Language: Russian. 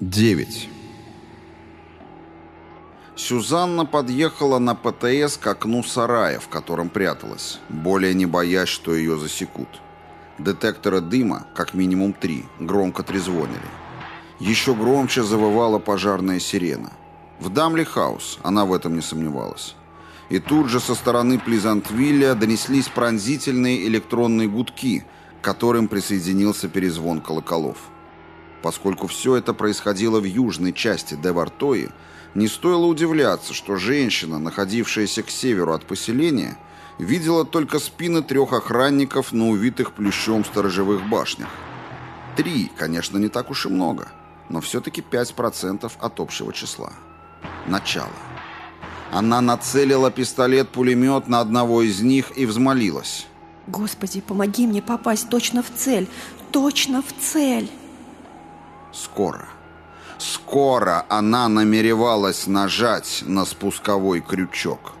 9. Сюзанна подъехала на ПТС к окну сарая, в котором пряталась, более не боясь, что ее засекут. Детекторы дыма, как минимум три, громко трезвонили. Еще громче завывала пожарная сирена. В Дамли Хаус, она в этом не сомневалась. И тут же со стороны Плизантвилля донеслись пронзительные электронные гудки, к которым присоединился перезвон колоколов. Поскольку все это происходило в южной части Девартои, не стоило удивляться, что женщина, находившаяся к северу от поселения, видела только спины трех охранников на увитых плющом сторожевых башнях. Три, конечно, не так уж и много, но все-таки 5% от общего числа. Начало. Она нацелила пистолет-пулемет на одного из них и взмолилась. «Господи, помоги мне попасть точно в цель! Точно в цель!» Скоро. Скоро она намеревалась нажать на спусковой крючок.